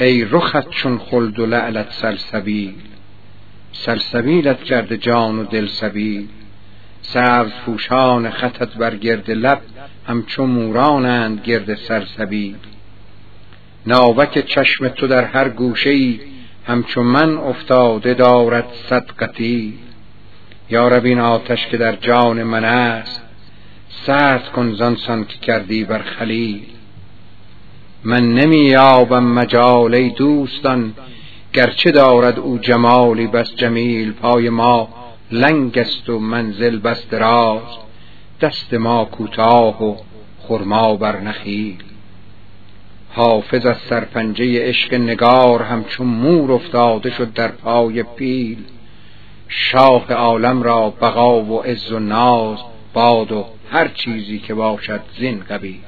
ای رخت چون خلد و لعلت سلسبیل سلسبیلت کرده جان و دل سبیل. سبز پوشان خطت بر گرد لب همچو مورانند گرد سرسبیل. ناوک چشم تو در هر گوشه ای همچو من افتاده دارد صد یا رب این آتش که در جان من است سرد کن زانسان که کردی بر خلیل. من نمی یابم مجال ای دوستان. گرچه دارد او جمالی بس جمیل پای ما لنگ است و منزل بس دراز. دست ما کوتاه و خرما بر نخیل. حافظ از سرپنجه عشق نگار همچون مور افتاده شد در پای پیل. شاه عالم را بقا و عز و ناز باد و هر چیزی که باشد زین قبیل.